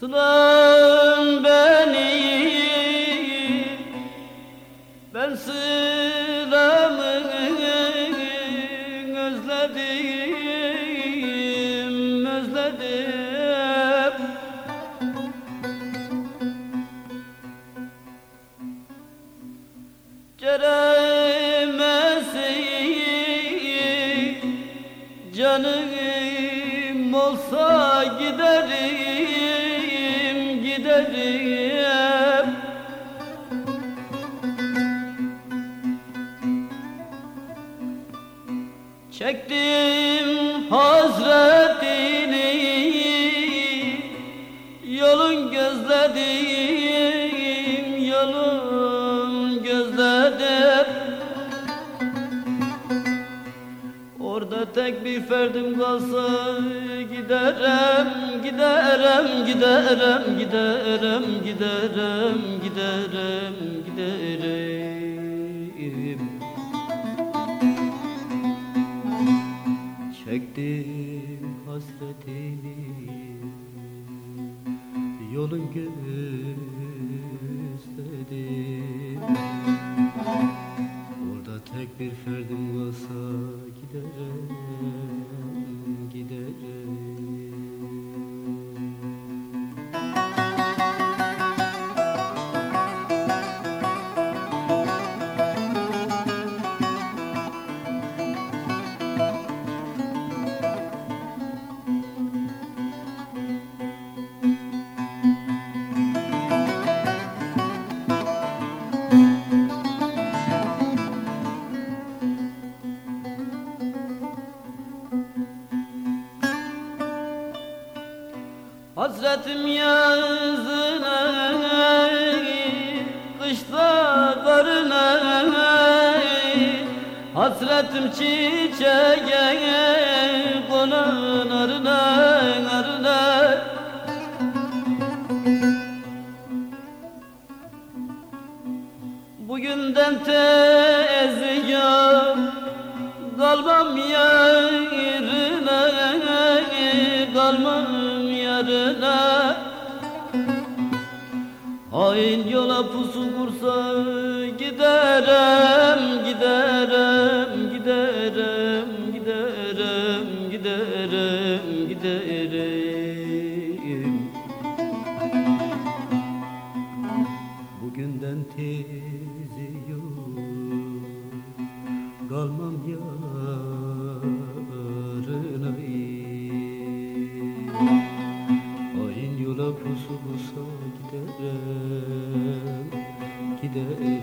Sılan beni Ben sılamı özledim Özledim. Ceremesi Canım olsa giderim, giderim Çektim hasretini tek bir ferdim kalsa giderim, giderim, giderim, giderim, giderim, giderim, giderim. Çektim hasretini Yolun gözledim Orada tek bir ferdim Hasretim yazına, kışta karına Hasretim çiçeğe, konan arına, arına Bugünden tezgah Kalmam yarına Kalmam yarına Hain yola pusu kursa Giderim, giderim, giderim, giderim, giderim, giderim. Bugünden tezi yok Kalmam yarına the